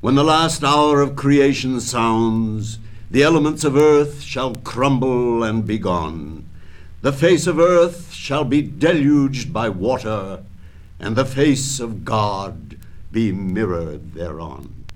When the last hour of creation sounds, the elements of earth shall crumble and be gone. The face of earth shall be deluged by water, and the face of God be mirrored thereon.